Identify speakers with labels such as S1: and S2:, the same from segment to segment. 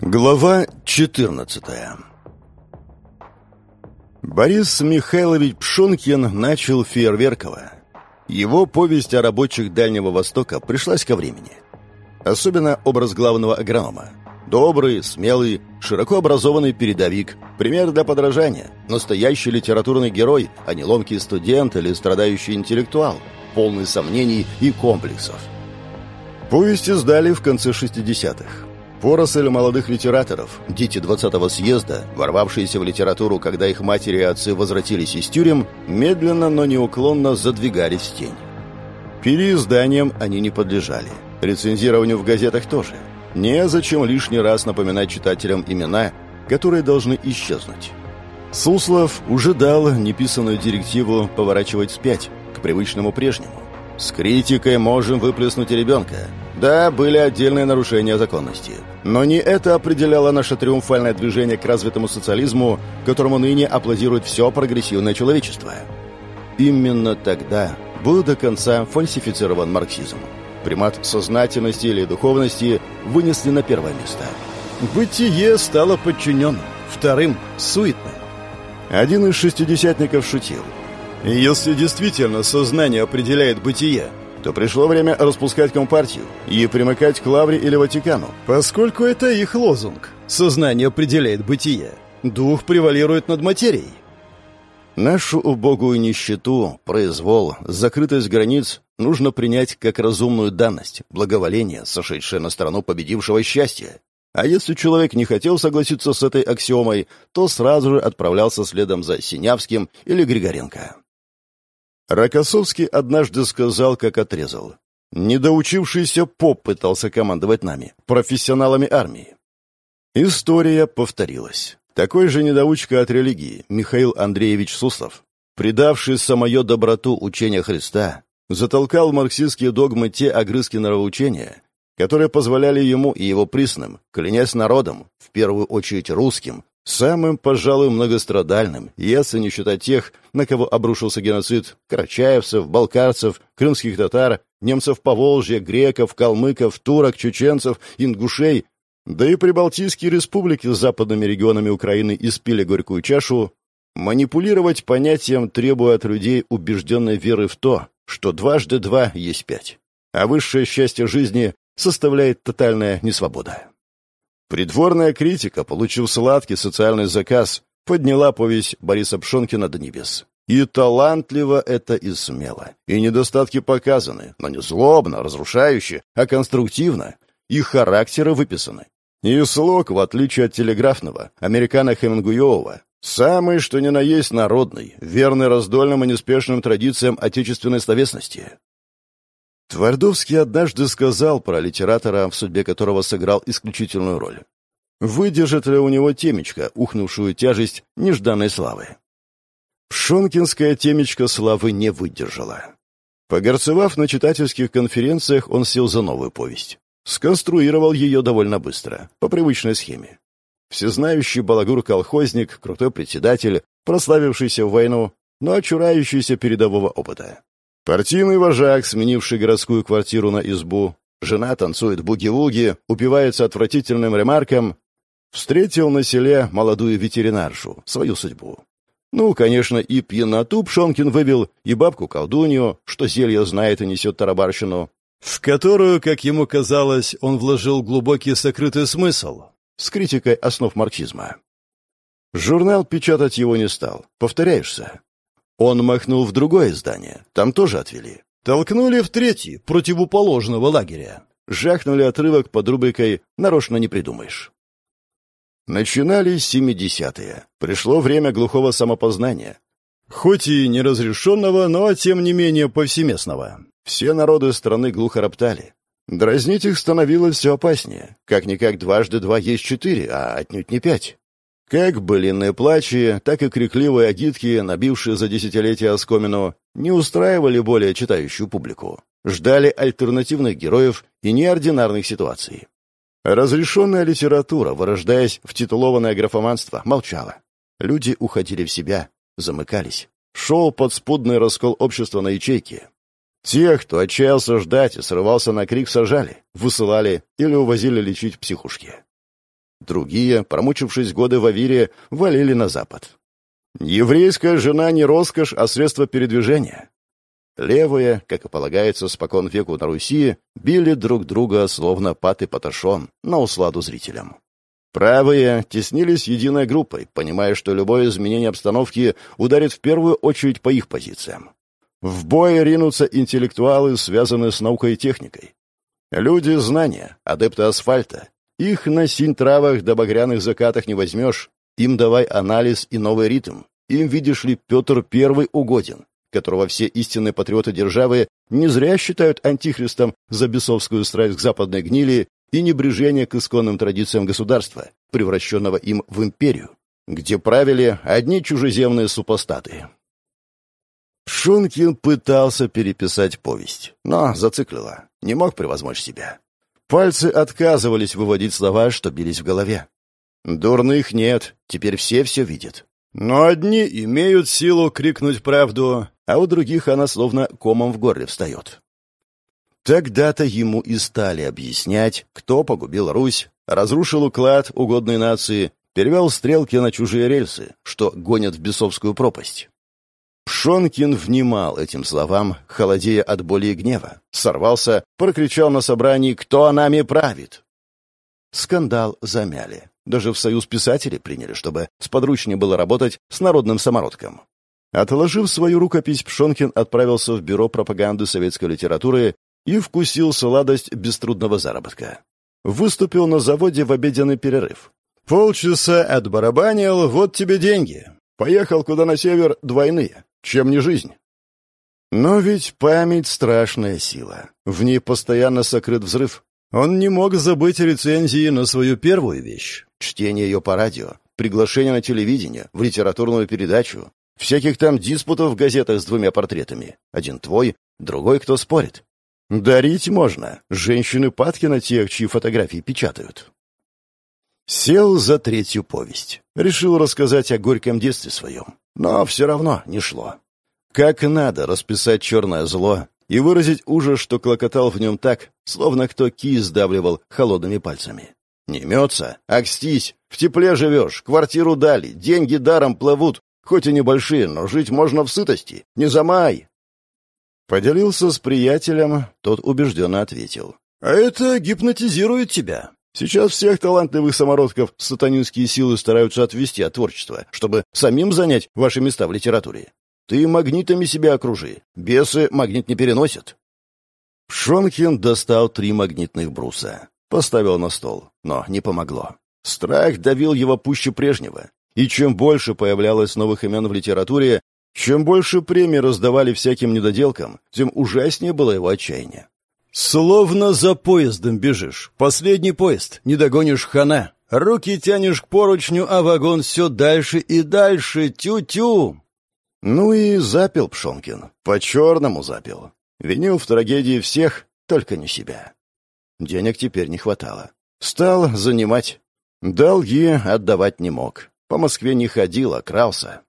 S1: Глава 14 Борис Михайлович Пшонкин начал фейерверково. Его повесть о рабочих Дальнего Востока пришлась ко времени. Особенно образ главного агронома. Добрый, смелый, широко образованный передовик, пример для подражания, настоящий литературный герой, а не ломкий студент или страдающий интеллектуал, полный сомнений и комплексов. Повесть издали в конце 60-х. Поросль молодых литераторов, дети 20-го съезда, ворвавшиеся в литературу, когда их матери и отцы возвратились из тюрем, медленно, но неуклонно задвигались в тень. Переизданиям они не подлежали. Рецензированию в газетах тоже. Незачем лишний раз напоминать читателям имена, которые должны исчезнуть. Суслов уже дал неписанную директиву поворачивать вспять, к привычному прежнему. С критикой можем выплеснуть ребенка, да, были отдельные нарушения законности. Но не это определяло наше триумфальное движение к развитому социализму, которому ныне аплодирует все прогрессивное человечество. Именно тогда был до конца фальсифицирован марксизм. Примат сознательности или духовности вынесли на первое место. Бытие стало подчиненным, вторым – суетным. Один из шестидесятников шутил. «Если действительно сознание определяет бытие, то пришло время распускать Компартию и примыкать к Лавре или Ватикану, поскольку это их лозунг. Сознание определяет бытие. Дух превалирует над материей. Нашу убогую нищету, произвол, закрытость границ нужно принять как разумную данность, благоволение, сошедшее на сторону победившего счастья. А если человек не хотел согласиться с этой аксиомой, то сразу же отправлялся следом за Синявским или Григоренко. Рокоссовский однажды сказал, как отрезал. Недоучившийся поп пытался командовать нами, профессионалами армии. История повторилась. Такой же недоучка от религии, Михаил Андреевич Суслов, предавший самое доброту учения Христа, затолкал марксистские догмы те огрызки нравоучения, которые позволяли ему и его присным, клянясь народом, в первую очередь русским, Самым, пожалуй, многострадальным, если не считать тех, на кого обрушился геноцид карачаевцев, балкарцев, крымских татар, немцев Поволжья, греков, калмыков, турок, чеченцев, ингушей, да и прибалтийские республики с западными регионами Украины испили горькую чашу, манипулировать понятием требуя от людей убежденной веры в то, что дважды два есть пять, а высшее счастье жизни составляет тотальная несвобода. Придворная критика, получив сладкий социальный заказ, подняла повесть Бориса Пшонкина до небес. И талантливо это и смело. И недостатки показаны, но не злобно, разрушающе, а конструктивно. И характеры выписаны. И слог, в отличие от телеграфного, американо Хемингуевого, самый что ни на есть народный, верный раздольным и неспешным традициям отечественной словесности. Твардовский однажды сказал про литератора, в судьбе которого сыграл исключительную роль. Выдержит ли у него темечко, ухнувшую тяжесть нежданной славы? Пшонкинская темечко славы не выдержала. Погорцевав на читательских конференциях, он сел за новую повесть. Сконструировал ее довольно быстро, по привычной схеме. Всезнающий балагур-колхозник, крутой председатель, прославившийся в войну, но очурающийся передового опыта. Партийный вожак, сменивший городскую квартиру на избу, жена танцует буги-вуги, упивается отвратительным ремарком, встретил на селе молодую ветеринаршу, свою судьбу. Ну, конечно, и пьяноту Пшонкин вывел, и бабку-колдунью, что зелье знает и несет тарабарщину, в которую, как ему казалось, он вложил глубокий сокрытый смысл с критикой основ марксизма. Журнал печатать его не стал. Повторяешься. Он махнул в другое здание. Там тоже отвели. Толкнули в третий, противоположного лагеря. Жахнули отрывок под рубрикой «Нарочно не придумаешь». Начинались семидесятые. Пришло время глухого самопознания. Хоть и неразрешенного, но тем не менее повсеместного. Все народы страны глухо роптали. Дразнить их становилось все опаснее. Как-никак дважды два есть четыре, а отнюдь не пять. Как былинные плачи, так и крикливые агитки, набившие за десятилетия оскомину, не устраивали более читающую публику. Ждали альтернативных героев и неординарных ситуаций. Разрешенная литература, вырождаясь в титулованное графоманство, молчала. Люди уходили в себя, замыкались. Шел подспудный раскол общества на ячейки. Тех, кто отчаялся ждать и срывался на крик, сажали, высылали или увозили лечить психушки. Другие, промучившись годы в Авире, валили на запад. Еврейская жена не роскошь, а средство передвижения. Левые, как и полагается спокон веку на Руси, били друг друга, словно паты поташон, на усладу зрителям. Правые теснились единой группой, понимая, что любое изменение обстановки ударит в первую очередь по их позициям. В бой ринутся интеллектуалы, связанные с наукой и техникой. Люди знания, адепты асфальта. Их на синь-травах до багряных закатах не возьмешь. Им давай анализ и новый ритм. Им, видишь ли, Петр Первый угоден которого все истинные патриоты державы не зря считают антихристом за бесовскую страсть к западной гнили и небрежение к исконным традициям государства, превращенного им в империю, где правили одни чужеземные супостаты. Шункин пытался переписать повесть, но зациклило, не мог превозмочь себя. Пальцы отказывались выводить слова, что бились в голове. Дурных нет, теперь все все видят. Но одни имеют силу крикнуть правду, а у других она словно комом в горле встает. Тогда-то ему и стали объяснять, кто погубил Русь, разрушил уклад угодной нации, перевел стрелки на чужие рельсы, что гонят в бесовскую пропасть. Пшонкин внимал этим словам, холодея от боли и гнева. Сорвался, прокричал на собрании «Кто нами правит?». Скандал замяли. Даже в союз писателей приняли, чтобы сподручнее было работать с народным самородком. Отложив свою рукопись, Пшонкин отправился в бюро пропаганды советской литературы и вкусил сладость беструдного заработка. Выступил на заводе в обеденный перерыв. «Полчаса отбарабанил, вот тебе деньги. Поехал куда на север, двойные. Чем не жизнь?» Но ведь память — страшная сила. В ней постоянно сокрыт взрыв. Он не мог забыть рецензии на свою первую вещь — чтение ее по радио, приглашение на телевидение, в литературную передачу, Всяких там диспутов в газетах с двумя портретами. Один твой, другой кто спорит. Дарить можно. Женщины падки на тех, чьи фотографии печатают. Сел за третью повесть. Решил рассказать о горьком детстве своем. Но все равно не шло. Как надо расписать черное зло и выразить ужас, что клокотал в нем так, словно кто ки сдавливал холодными пальцами. Не мется, акстись, в тепле живешь, квартиру дали, деньги даром плывут, Хоть и небольшие, но жить можно в сытости. Не замай!» Поделился с приятелем, тот убежденно ответил. «А это гипнотизирует тебя. Сейчас всех талантливых самородков сатанинские силы стараются отвести от творчества, чтобы самим занять ваши места в литературе. Ты магнитами себя окружи. Бесы магнит не переносят». Шонкин достал три магнитных бруса. Поставил на стол, но не помогло. Страх давил его пуще прежнего. И чем больше появлялось новых имен в литературе, чем больше премий раздавали всяким недоделкам, тем ужаснее было его отчаяние. «Словно за поездом бежишь. Последний поезд. Не догонишь хана. Руки тянешь к поручню, а вагон все дальше и дальше. Тю-тю!» Ну и запил Пшонкин. По-черному запил. Винил в трагедии всех, только не себя. Денег теперь не хватало. Стал занимать. Долги отдавать не мог. По Москве не ходил, а крался.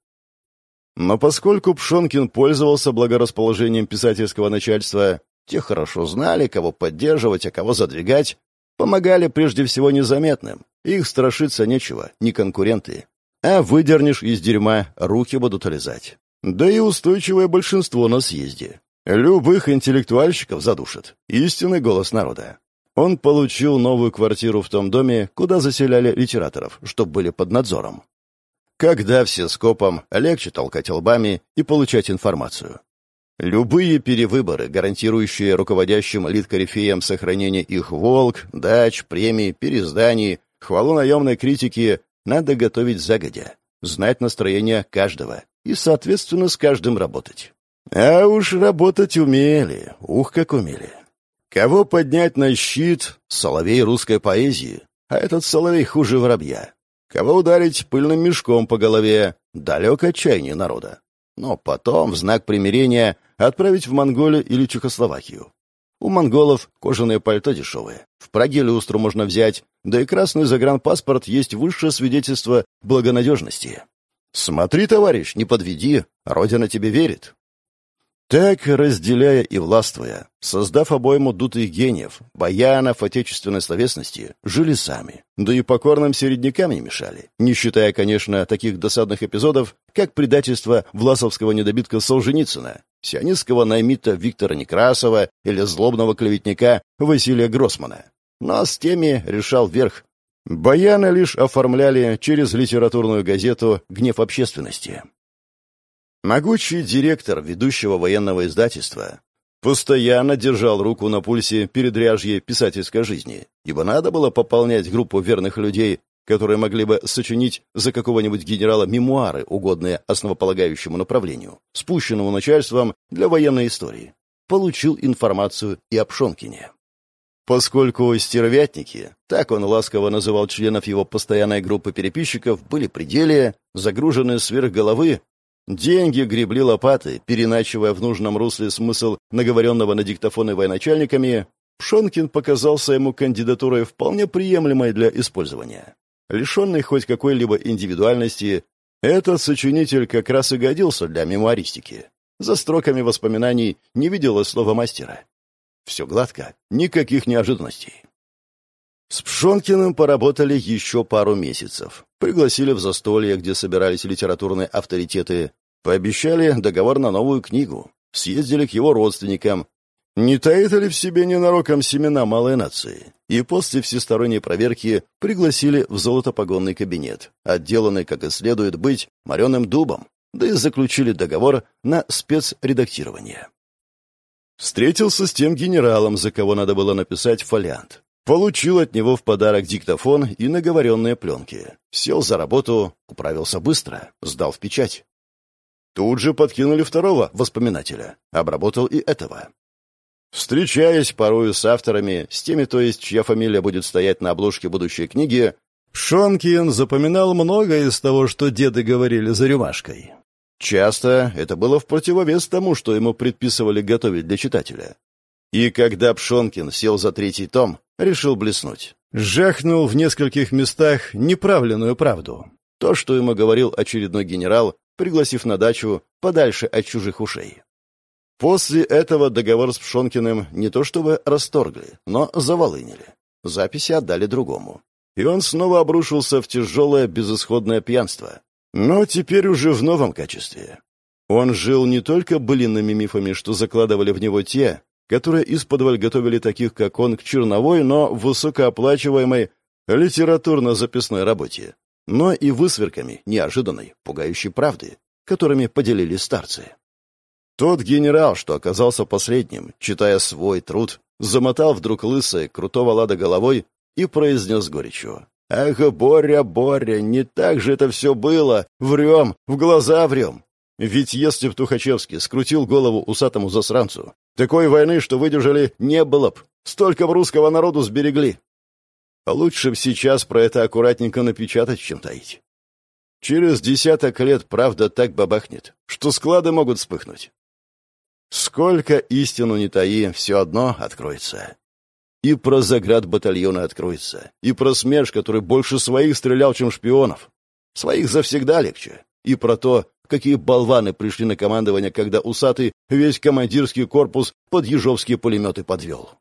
S1: Но поскольку Пшонкин пользовался благорасположением писательского начальства, те хорошо знали, кого поддерживать, а кого задвигать, помогали прежде всего незаметным. Их страшиться нечего, не конкуренты. А выдернешь из дерьма, руки будут лизать. Да и устойчивое большинство на съезде. Любых интеллектуальщиков задушат. Истинный голос народа. Он получил новую квартиру в том доме, куда заселяли литераторов, чтобы были под надзором. Когда все скопом, легче толкать лбами и получать информацию. Любые перевыборы, гарантирующие руководящим литкорифеям сохранение их волк, дач, премий, переизданий, хвалу наемной критики, надо готовить загодя, знать настроение каждого и, соответственно, с каждым работать. А уж работать умели, ух, как умели. Кого поднять на щит? Соловей русской поэзии. А этот соловей хуже воробья. Кого ударить пыльным мешком по голове? Далек от чаяния народа. Но потом, в знак примирения, отправить в Монголию или Чехословакию. У монголов кожаные пальто дешевые. В Праге люстру можно взять, да и красный загранпаспорт есть высшее свидетельство благонадежности. Смотри, товарищ, не подведи, Родина тебе верит. Так, разделяя и властвуя, создав обойму дутых гениев, баянов отечественной словесности, жили сами, да и покорным середнякам не мешали, не считая, конечно, таких досадных эпизодов, как предательство власовского недобитка Солженицына, сионистского наймита Виктора Некрасова или злобного клеветника Василия Гроссмана. Но с теми решал верх. Баяны лишь оформляли через литературную газету «Гнев общественности». Могучий директор ведущего военного издательства постоянно держал руку на пульсе передряжье писательской жизни, ибо надо было пополнять группу верных людей, которые могли бы сочинить за какого-нибудь генерала мемуары, угодные основополагающему направлению, спущенному начальством для военной истории. Получил информацию и о Пшонкине. Поскольку стервятники, так он ласково называл членов его постоянной группы переписчиков, были пределе, загружены сверх головы, деньги гребли лопаты, переначивая в нужном русле смысл наговоренного на диктофоны военачальниками, Пшонкин показался ему кандидатурой вполне приемлемой для использования. Лишенный хоть какой-либо индивидуальности, этот сочинитель как раз и годился для мемуаристики. За строками воспоминаний не видела слова мастера. Все гладко, никаких неожиданностей. С Пшонкиным поработали еще пару месяцев. Пригласили в застолье, где собирались литературные авторитеты. Пообещали договор на новую книгу. Съездили к его родственникам. Не таит ли в себе ненароком семена малой нации? И после всесторонней проверки пригласили в золотопогонный кабинет, отделанный, как и следует быть, мореным дубом, да и заключили договор на спецредактирование. Встретился с тем генералом, за кого надо было написать фолиант. Получил от него в подарок диктофон и наговоренные пленки. Сел за работу, управился быстро, сдал в печать. Тут же подкинули второго воспоминателя. Обработал и этого. Встречаясь порою с авторами, с теми, то есть, чья фамилия будет стоять на обложке будущей книги, Шонкин запоминал многое из того, что деды говорили за рюмашкой. Часто это было в противовес тому, что ему предписывали готовить для читателя. И когда Пшонкин сел за третий том, решил блеснуть. Жахнул в нескольких местах неправленную правду. То, что ему говорил очередной генерал, пригласив на дачу подальше от чужих ушей. После этого договор с Пшонкиным не то чтобы расторгли, но заволынили. Записи отдали другому. И он снова обрушился в тяжелое безысходное пьянство, но теперь уже в новом качестве. Он жил не только былинными мифами, что закладывали в него те, которые из-под готовили таких, как он, к черновой, но высокооплачиваемой литературно-записной работе, но и высверками неожиданной, пугающей правды, которыми поделились старцы. Тот генерал, что оказался последним, читая свой труд, замотал вдруг лысой, крутого лада головой и произнес горечью. «Ах, Боря, Боря, не так же это все было! Врем, в глаза врем! Ведь если б Тухачевский скрутил голову усатому засранцу, такой войны, что выдержали, не было б. Столько б русского народу сберегли. Лучше б сейчас про это аккуратненько напечатать, чем таить. Через десяток лет правда так бабахнет, что склады могут вспыхнуть. Сколько истину не таи, все одно откроется. И про заград батальона откроется, и про СМЕРШ, который больше своих стрелял, чем шпионов. Своих завсегда легче. И про то, какие болваны пришли на командование, когда усатый весь командирский корпус под ежовские пулеметы подвел.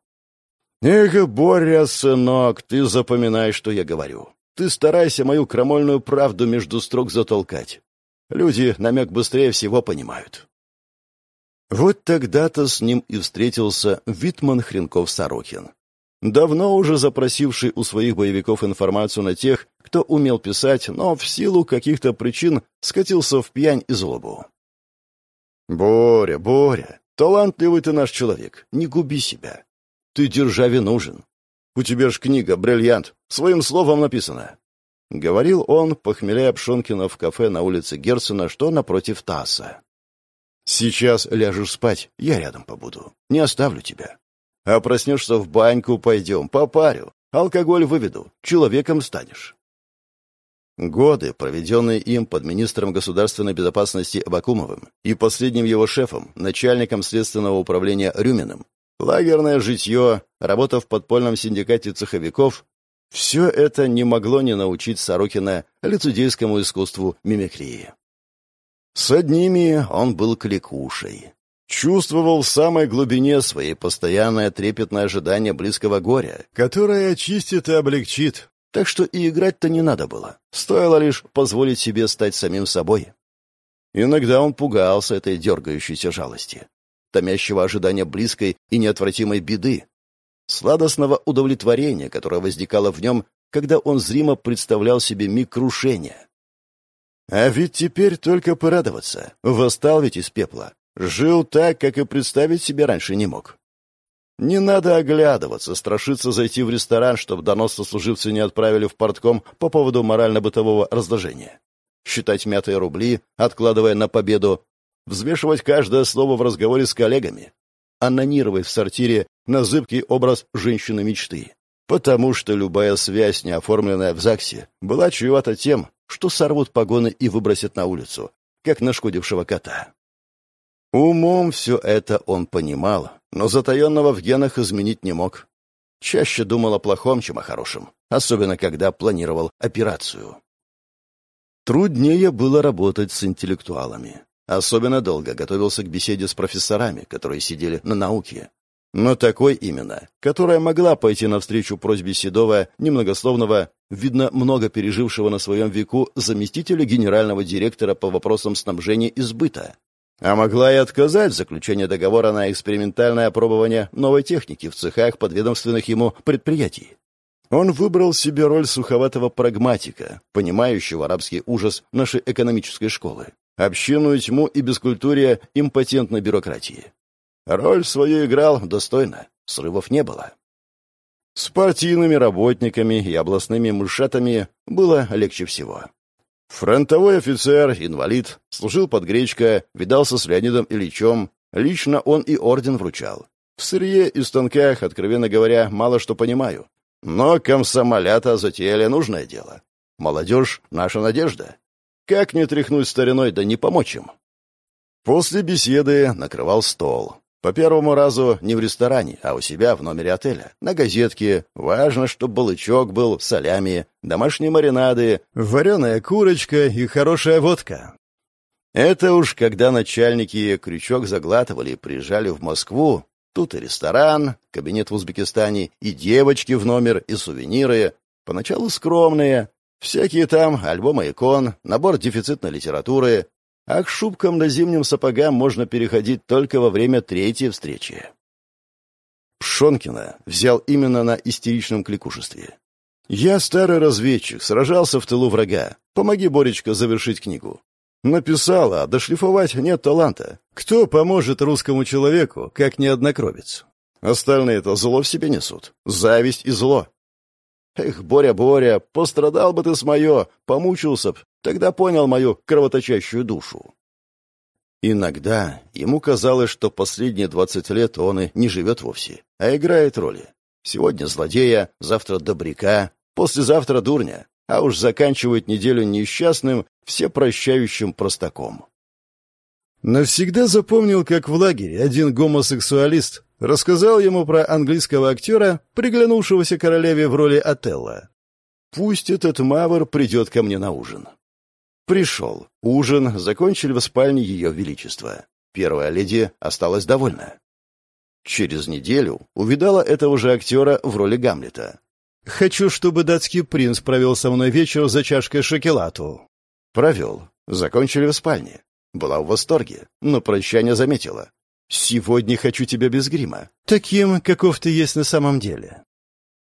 S1: «Эх, Боря, сынок, ты запоминай, что я говорю. Ты старайся мою крамольную правду между строк затолкать. Люди намек быстрее всего понимают». Вот тогда-то с ним и встретился Витман Хренков-Сорокин давно уже запросивший у своих боевиков информацию на тех, кто умел писать, но в силу каких-то причин скатился в пьянь и злобу. «Боря, Боря, талантливый ты наш человек, не губи себя. Ты державе нужен. У тебя ж книга, бриллиант, своим словом написана». — говорил он, похмеляя Пшонкина в кафе на улице Герцена, что напротив Тасса. «Сейчас ляжешь спать, я рядом побуду. Не оставлю тебя. А проснешься в баньку, пойдем, попарю. Алкоголь выведу, человеком станешь. Годы, проведенные им под министром государственной безопасности Абакумовым и последним его шефом, начальником следственного управления Рюминым, лагерное житье, работа в подпольном синдикате цеховиков — все это не могло не научить Сорокина лицедейскому искусству мимикрии. С одними он был кликушей, Чувствовал в самой глубине своей постоянное трепетное ожидание близкого горя, которое очистит и облегчит. Так что и играть-то не надо было. Стоило лишь позволить себе стать самим собой. Иногда он пугался этой дергающейся жалости, томящего ожидания близкой и неотвратимой беды, сладостного удовлетворения, которое возникало в нем, когда он зримо представлял себе миг крушения. А ведь теперь только порадоваться. Восстал ведь из пепла. Жил так, как и представить себе раньше не мог. Не надо оглядываться, страшиться зайти в ресторан, чтобы донос сослуживцы не отправили в портком по поводу морально-бытового разложения. Считать мятые рубли, откладывая на победу, взвешивать каждое слово в разговоре с коллегами, анонировать в сортире на зыбкий образ женщины мечты. Потому что любая связь, не оформленная в ЗАГСе, была чревата тем, что сорвут погоны и выбросят на улицу, как нашкодившего кота. Умом все это он понимал, но затаенного в генах изменить не мог. Чаще думал о плохом, чем о хорошем, особенно когда планировал операцию. Труднее было работать с интеллектуалами. Особенно долго готовился к беседе с профессорами, которые сидели на науке. Но такой именно, которая могла пойти навстречу просьбе Седова, немногословного, видно, много пережившего на своем веку заместителя генерального директора по вопросам снабжения и сбыта. А могла и отказать в заключении договора на экспериментальное опробование новой техники в цехах подведомственных ему предприятий. Он выбрал себе роль суховатого прагматика, понимающего арабский ужас нашей экономической школы, общинную тьму и бескультурие импотентной бюрократии. Роль свою играл достойно, срывов не было. С партийными работниками и областными мышатами было легче всего. Фронтовой офицер, инвалид, служил под Гречко, видался с Леонидом Ильичем, лично он и орден вручал. В сырье и станках, откровенно говоря, мало что понимаю. Но комсомолята затеяли нужное дело. Молодежь — наша надежда. Как не тряхнуть стариной, да не помочь им? После беседы накрывал стол. По первому разу не в ресторане, а у себя в номере отеля. На газетке. Важно, чтобы балычок был, солями, домашние маринады, вареная курочка и хорошая водка. Это уж когда начальники крючок заглатывали и приезжали в Москву. Тут и ресторан, кабинет в Узбекистане, и девочки в номер, и сувениры. Поначалу скромные. Всякие там альбомы икон, набор дефицитной литературы, а к шубкам на зимним сапогам можно переходить только во время третьей встречи. Пшонкина взял именно на истеричном кликушестве. «Я старый разведчик, сражался в тылу врага. Помоги, Боречка, завершить книгу». Написала, а дошлифовать нет таланта. Кто поможет русскому человеку, как неоднокровец? Остальные-то зло в себе несут. Зависть и зло. Эх, Боря, Боря, пострадал бы ты с мое, помучился б, тогда понял мою кровоточащую душу. Иногда ему казалось, что последние двадцать лет он и не живет вовсе, а играет роли. Сегодня злодея, завтра добряка, послезавтра дурня, а уж заканчивает неделю несчастным, всепрощающим простаком. Навсегда запомнил, как в лагере один гомосексуалист Рассказал ему про английского актера, приглянувшегося королеве в роли Отелла. «Пусть этот мавр придет ко мне на ужин». Пришел. Ужин закончили в спальне Ее Величества. Первая леди осталась довольна. Через неделю увидала этого же актера в роли Гамлета. «Хочу, чтобы датский принц провел со мной вечер за чашкой шоколаду». Провел. Закончили в спальне. Была в восторге, но прощание заметила. «Сегодня хочу тебя без грима. Таким, каков ты есть на самом деле».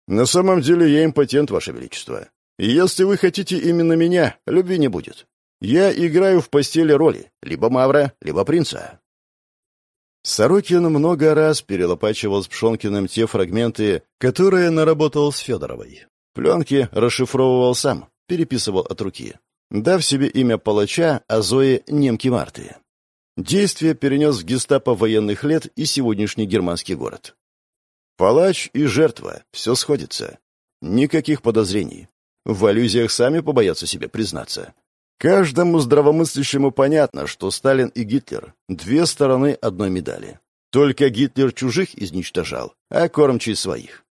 S1: «На самом деле я импотент, Ваше Величество. если вы хотите именно меня, любви не будет. Я играю в постели роли, либо Мавра, либо принца». Сорокин много раз перелопачивал с Пшонкиным те фрагменты, которые наработал с Федоровой. Пленки расшифровывал сам, переписывал от руки, дав себе имя палача, а Зои — немки Марты. Действие перенес в гестапо военных лет и сегодняшний германский город. Палач и жертва, все сходится. Никаких подозрений. В аллюзиях сами побоятся себе признаться. Каждому здравомыслящему понятно, что Сталин и Гитлер — две стороны одной медали. Только Гитлер чужих изничтожал, а кормчий своих.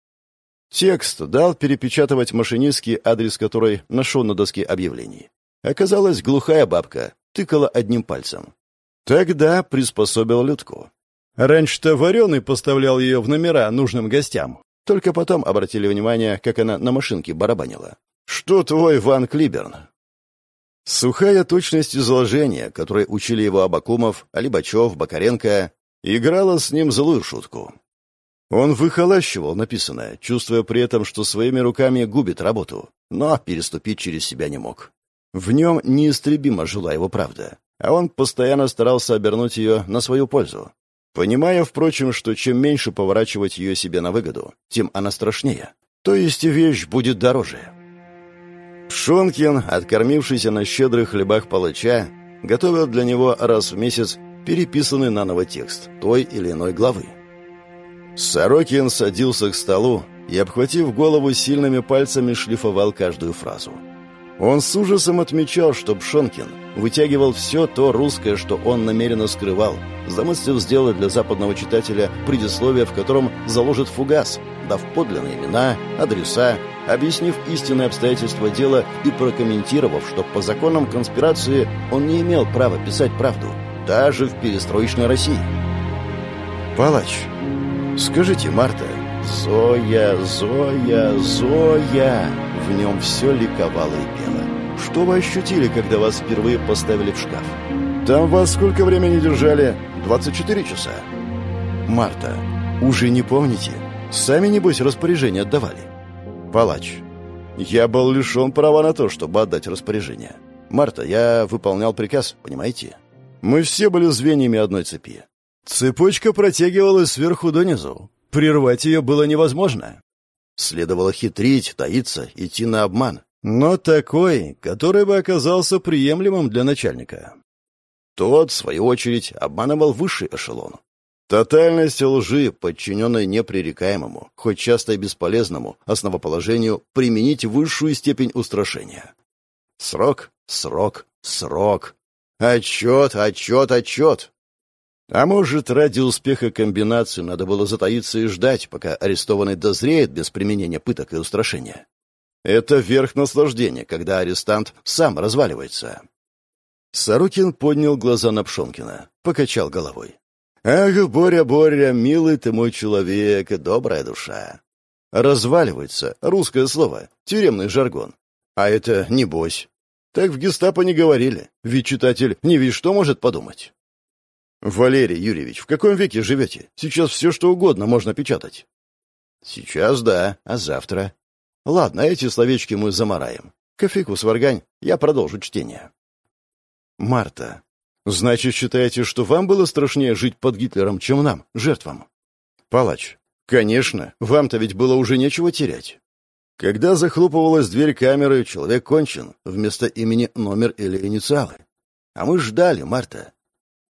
S1: Текст дал перепечатывать машинистский адрес которой нашел на доске объявлений. Оказалась глухая бабка, тыкала одним пальцем. Тогда приспособил Людку. Раньше-то Вареный поставлял ее в номера нужным гостям. Только потом обратили внимание, как она на машинке барабанила. «Что твой Ван Клиберн?» Сухая точность изложения, которой учили его Абакумов, Алибачев, Бакаренко, играла с ним злую шутку. Он выхолащивал написанное, чувствуя при этом, что своими руками губит работу, но переступить через себя не мог. В нем неистребимо жила его правда, а он постоянно старался обернуть ее на свою пользу. Понимая, впрочем, что чем меньше поворачивать ее себе на выгоду, тем она страшнее. То есть вещь будет дороже. Пшонкин, откормившийся на щедрых хлебах палача, готовил для него раз в месяц переписанный наново текст той или иной главы. Сорокин садился к столу и, обхватив голову сильными пальцами, шлифовал каждую фразу. Он с ужасом отмечал, что Пшонкин вытягивал все то русское, что он намеренно скрывал, замыслив сделать для западного читателя предисловие, в котором заложит фугас, дав подлинные имена, адреса, объяснив истинные обстоятельства дела и прокомментировав, что по законам конспирации он не имел права писать правду, даже в перестроечной России. «Палач, скажите, Марта, Зоя, Зоя, Зоя!» В нем все ликовало и пело. «Что вы ощутили, когда вас впервые поставили в шкаф?» «Там вас сколько времени держали?» «24 часа». «Марта, уже не помните? Сами, небось, распоряжение отдавали?» «Палач, я был лишен права на то, чтобы отдать распоряжение. Марта, я выполнял приказ, понимаете? Мы все были звеньями одной цепи. Цепочка протягивалась сверху донизу. Прервать ее было невозможно. Следовало хитрить, таиться, идти на обман. Но такой, который бы оказался приемлемым для начальника. Тот, в свою очередь, обманывал высший эшелон. Тотальность лжи, подчиненной непререкаемому, хоть часто и бесполезному, основоположению применить высшую степень устрашения. Срок, срок, срок. Отчет, отчет, отчет. А может, ради успеха комбинации надо было затаиться и ждать, пока арестованный дозреет без применения пыток и устрашения. Это верх наслаждения, когда арестант сам разваливается. Сорокин поднял глаза на Пшонкина, покачал головой. «Ах, Боря, Боря, милый ты мой человек, добрая душа!» «Разваливается» — русское слово, тюремный жаргон. А это небось. Так в гестапо не говорили, ведь читатель не ведь что может подумать. «Валерий Юрьевич, в каком веке живете? Сейчас все что угодно можно печатать». «Сейчас да, а завтра?» «Ладно, эти словечки мы замараем. Кофейку сваргань, я продолжу чтение». «Марта, значит, считаете, что вам было страшнее жить под Гитлером, чем нам, жертвам?» «Палач, конечно, вам-то ведь было уже нечего терять». Когда захлопывалась дверь камеры, человек кончен, вместо имени номер или инициалы. А мы ждали, Марта.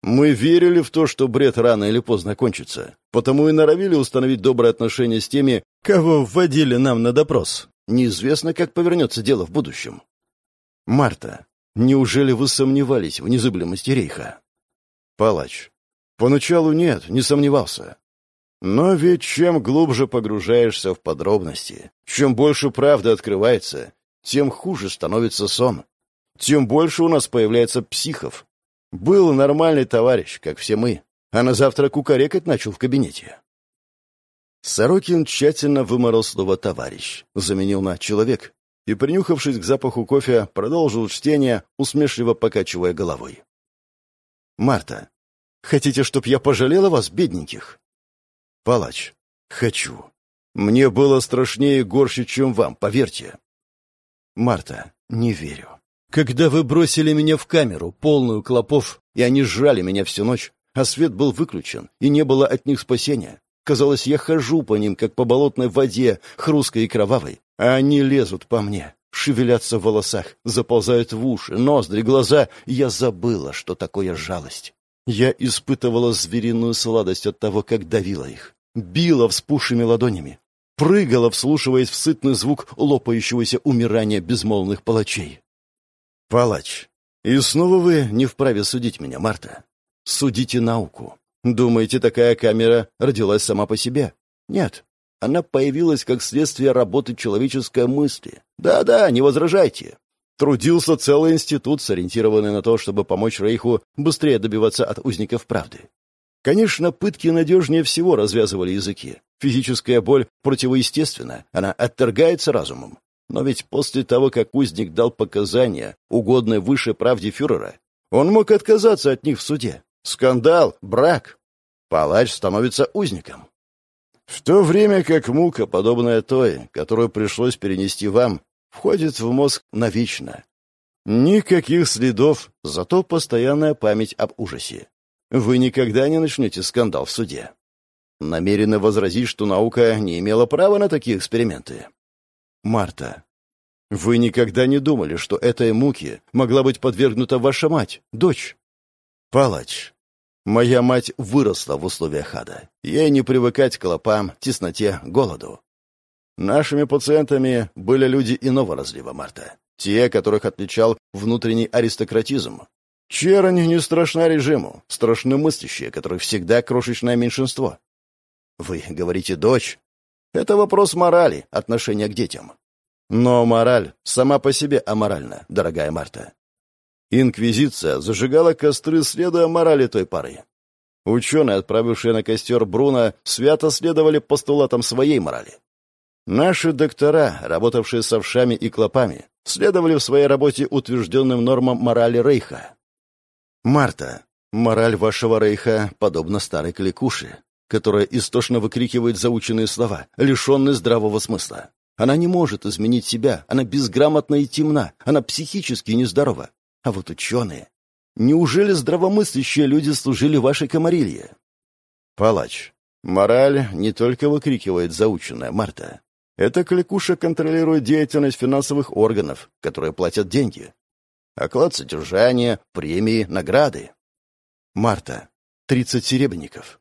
S1: Мы верили в то, что бред рано или поздно кончится, потому и норовили установить добрые отношения с теми, кого вводили нам на допрос. Неизвестно, как повернется дело в будущем. Марта, неужели вы сомневались в незыблемости рейха? Палач. Поначалу нет, не сомневался. Но ведь чем глубже погружаешься в подробности, чем больше правды открывается, тем хуже становится сон. Тем больше у нас появляется психов, был нормальный товарищ, как все мы, а на завтра кукарекать начал в кабинете. Сорокин тщательно выморал слово «товарищ», заменил на «человек» и, принюхавшись к запаху кофе, продолжил чтение, усмешливо покачивая головой. «Марта, хотите, чтоб я пожалела вас, бедненьких?» «Палач, хочу. Мне было страшнее и горше, чем вам, поверьте». «Марта, не верю. Когда вы бросили меня в камеру, полную клопов, и они сжали меня всю ночь, а свет был выключен, и не было от них спасения. Казалось, я хожу по ним, как по болотной воде, хрусткой и кровавой, а они лезут по мне, шевелятся в волосах, заползают в уши, ноздри, глаза. Я забыла, что такое жалость. Я испытывала звериную сладость от того, как давила их. Била вспухшими ладонями. Прыгала, вслушиваясь в сытный звук лопающегося умирания безмолвных палачей. «Палач, и снова вы не вправе судить меня, Марта. Судите науку. Думаете, такая камера родилась сама по себе? Нет. Она появилась как следствие работы человеческой мысли. Да-да, не возражайте. Трудился целый институт, сориентированный на то, чтобы помочь Рейху быстрее добиваться от узников правды. Конечно, пытки надежнее всего развязывали языки. Физическая боль противоестественна, она отторгается разумом. Но ведь после того, как узник дал показания, угодные выше правде фюрера, он мог отказаться от них в суде. Скандал, брак. Палач становится узником. В то время как мука, подобная той, которую пришлось перенести вам, входит в мозг навечно. Никаких следов, зато постоянная память об ужасе. Вы никогда не начнете скандал в суде. Намерены возразить, что наука не имела права на такие эксперименты. Марта, вы никогда не думали, что этой муке могла быть подвергнута ваша мать, дочь? Палач, моя мать выросла в условиях ада. Ей не привыкать к клопам, тесноте, голоду. Нашими пациентами были люди иного разлива, Марта. Те, которых отличал внутренний аристократизм. Чернь не страшна режиму, страшны мыслящие, которых всегда крошечное меньшинство. Вы говорите «дочь». Это вопрос морали, отношения к детям. Но мораль сама по себе аморальна, дорогая Марта. Инквизиция зажигала костры, следуя морали той поры. Ученые, отправившие на костер Бруно, свято следовали постулатам своей морали. Наши доктора, работавшие с овшами и клопами, следовали в своей работе утвержденным нормам морали Рейха. Марта, мораль вашего Рейха подобна старой кликуши, которая истошно выкрикивает заученные слова, лишенные здравого смысла. Она не может изменить себя, она безграмотна и темна, она психически нездорова. А вот ученые... Неужели здравомыслящие люди служили вашей комарилье? Палач. Мораль не только выкрикивает заученная Марта. Эта кликуша контролирует деятельность финансовых органов, которые платят деньги. Оклад содержания, премии, награды. Марта. Тридцать серебряников.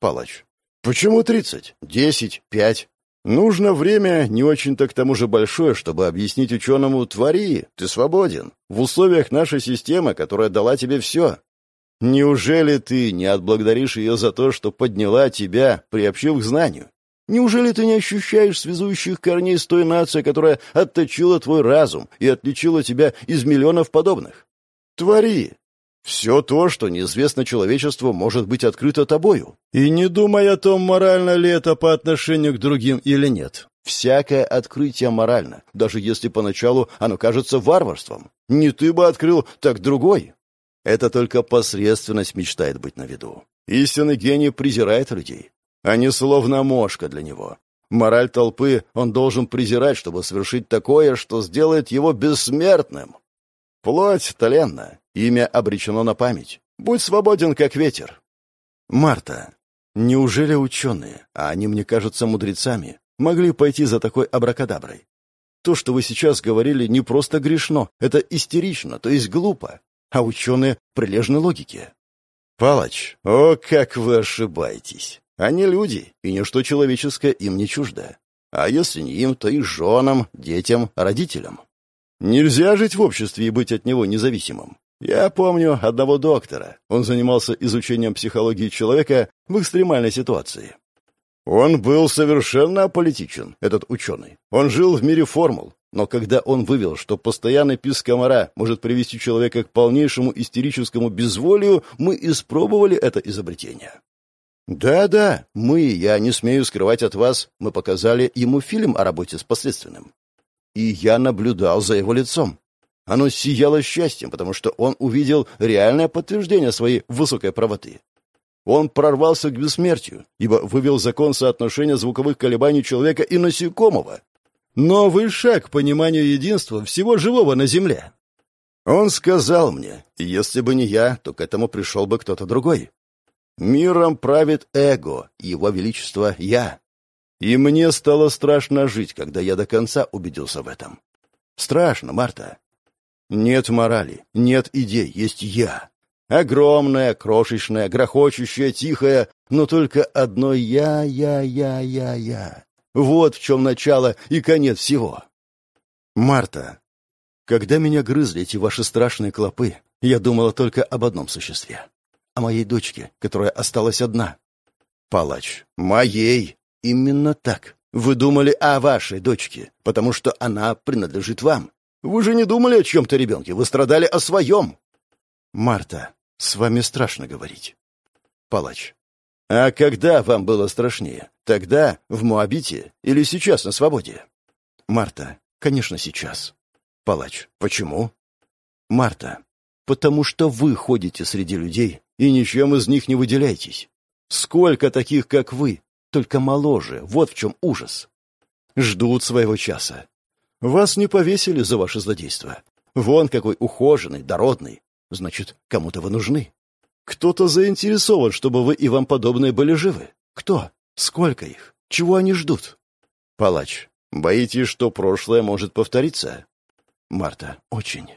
S1: Палач. Почему тридцать? Десять? Пять? Нужно время не очень-то к тому же большое, чтобы объяснить ученому «твори, ты свободен» в условиях нашей системы, которая дала тебе все. Неужели ты не отблагодаришь ее за то, что подняла тебя, приобщив к знанию? Неужели ты не ощущаешь связующих корней с той нацией, которая отточила твой разум и отличила тебя из миллионов подобных? Твори! Все то, что неизвестно человечеству, может быть открыто тобою. И не думай о том, морально ли это по отношению к другим или нет. Всякое открытие морально, даже если поначалу оно кажется варварством. Не ты бы открыл, так другой. Это только посредственность мечтает быть на виду. Истинный гений презирает людей. Они словно мошка для него. Мораль толпы он должен презирать, чтобы совершить такое, что сделает его бессмертным. Плоть тленна, имя обречено на память. Будь свободен, как ветер. Марта, неужели ученые, а они мне кажутся мудрецами, могли пойти за такой абракадаброй? То, что вы сейчас говорили, не просто грешно, это истерично, то есть глупо, а ученые прилежны логике. Палач, о, как вы ошибаетесь. Они люди, и ничто человеческое им не чуждо. А если не им, то и женам, детям, родителям. Нельзя жить в обществе и быть от него независимым. Я помню одного доктора. Он занимался изучением психологии человека в экстремальной ситуации. Он был совершенно аполитичен, этот ученый. Он жил в мире формул. Но когда он вывел, что постоянный писк комара может привести человека к полнейшему истерическому безволию, мы испробовали это изобретение. «Да-да, мы, я не смею скрывать от вас, мы показали ему фильм о работе с последственным. И я наблюдал за его лицом. Оно сияло счастьем, потому что он увидел реальное подтверждение своей высокой правоты. Он прорвался к бессмертию, ибо вывел закон соотношения звуковых колебаний человека и насекомого. Новый шаг к пониманию единства всего живого на Земле. Он сказал мне, если бы не я, то к этому пришел бы кто-то другой. Миром правит эго, его величество — я. И мне стало страшно жить, когда я до конца убедился в этом. Страшно, Марта. Нет морали, нет идей, есть я. Огромная, крошечная, грохочущая, тихая, но только одно «я, я, я, я, я». Вот в чем начало и конец всего. Марта, когда меня грызли эти ваши страшные клопы, я думала только об одном существе о моей дочке, которая осталась одна. Палач. Моей. Именно так. Вы думали о вашей дочке, потому что она принадлежит вам. Вы же не думали о чем-то ребенке, вы страдали о своем. Марта, с вами страшно говорить. Палач. А когда вам было страшнее? Тогда, в Моабите, или сейчас на свободе? Марта. Конечно, сейчас. Палач. Почему? Марта. Потому что вы ходите среди людей и ничем из них не выделяетесь. Сколько таких, как вы, только моложе, вот в чем ужас. Ждут своего часа. Вас не повесили за ваше злодейство. Вон какой ухоженный, дородный. Значит, кому-то вы нужны. Кто-то заинтересован, чтобы вы и вам подобные были живы. Кто? Сколько их? Чего они ждут? Палач. Боитесь, что прошлое может повториться? Марта. Очень.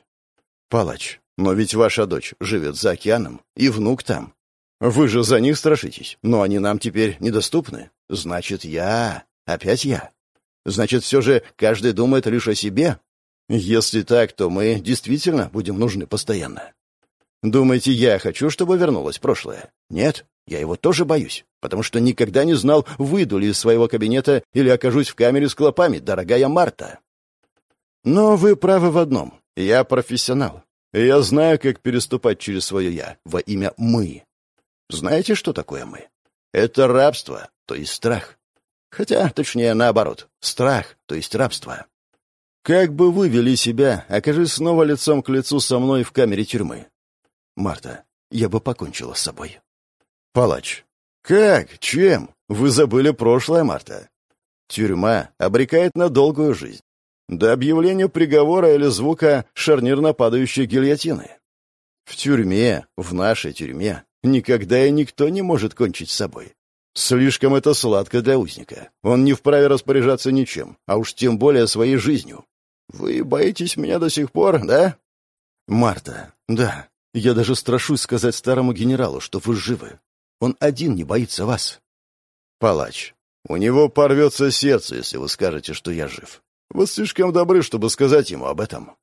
S1: Палач. Но ведь ваша дочь живет за океаном, и внук там. Вы же за них страшитесь, но они нам теперь недоступны. Значит, я... Опять я. Значит, все же каждый думает лишь о себе? Если так, то мы действительно будем нужны постоянно. Думаете, я хочу, чтобы вернулось прошлое? Нет, я его тоже боюсь, потому что никогда не знал, выйду ли из своего кабинета или окажусь в камере с клопами, дорогая Марта. Но вы правы в одном. Я профессионал. Я знаю, как переступать через свое «я» во имя «мы». Знаете, что такое «мы»? Это рабство, то есть страх. Хотя, точнее, наоборот, страх, то есть рабство. Как бы вы вели себя, окажись снова лицом к лицу со мной в камере тюрьмы? Марта, я бы покончила с собой. Палач. Как? Чем? Вы забыли прошлое, Марта. Тюрьма обрекает на долгую жизнь. До объявления приговора или звука шарнирно падающей гильотины. В тюрьме, в нашей тюрьме, никогда и никто не может кончить с собой. Слишком это сладко для узника. Он не вправе распоряжаться ничем, а уж тем более своей жизнью. Вы боитесь меня до сих пор, да? Марта, да. Я даже страшусь сказать старому генералу, что вы живы. Он один не боится вас. Палач. У него порвется сердце, если вы скажете, что я жив. Вы слишком добры, чтобы сказать ему об этом.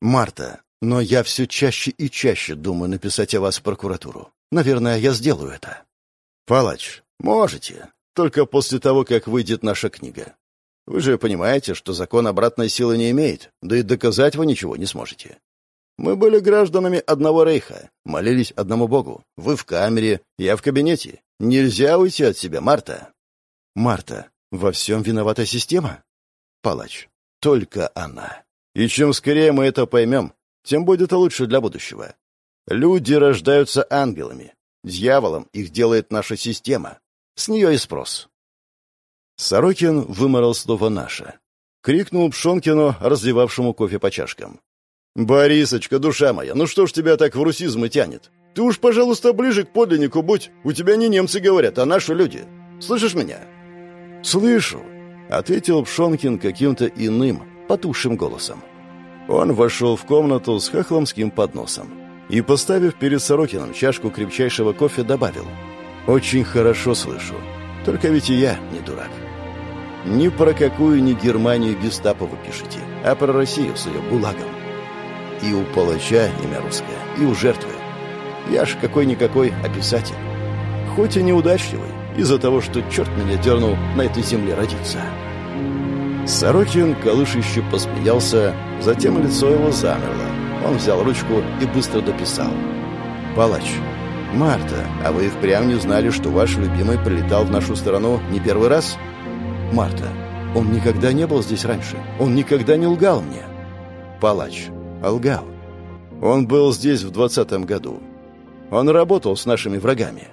S1: Марта, но я все чаще и чаще думаю написать о вас в прокуратуру. Наверное, я сделаю это. Палач, можете. Только после того, как выйдет наша книга. Вы же понимаете, что закон обратной силы не имеет, да и доказать вы ничего не сможете. Мы были гражданами одного рейха, молились одному богу. Вы в камере, я в кабинете. Нельзя уйти от себя, Марта. Марта, во всем виновата система? Палач, только она. И чем скорее мы это поймем, тем будет лучше для будущего. Люди рождаются ангелами. Дьяволом их делает наша система. С нее и спрос. Сорокин выморал слово «наша». Крикнул Пшонкину, разливавшему кофе по чашкам. «Борисочка, душа моя, ну что ж тебя так в русизмы тянет? Ты уж, пожалуйста, ближе к подлиннику будь. У тебя не немцы говорят, а наши люди. Слышишь меня?» «Слышу», — ответил Пшонкин каким-то иным, потухшим голосом. Он вошел в комнату с хохломским подносом и, поставив перед Сорокином чашку крепчайшего кофе, добавил. «Очень хорошо слышу. Только ведь и я не дурак. Ни про какую ни Германию гестапо вы пишете, а про Россию с ее гулагом. И у палача имя русское, и у жертвы. Я ж какой-никакой описатель. Хоть и неудачливый, из-за того, что черт меня дернул на этой земле родиться. Сорокин колышище посмеялся, затем лицо его замерло. Он взял ручку и быстро дописал. «Палач, Марта, а вы впрямь не знали, что ваш любимый прилетал в нашу страну не первый раз?» «Марта, он никогда не был здесь раньше. Он никогда не лгал мне». «Палач, лгал. Он был здесь в двадцатом году. Он работал с нашими врагами.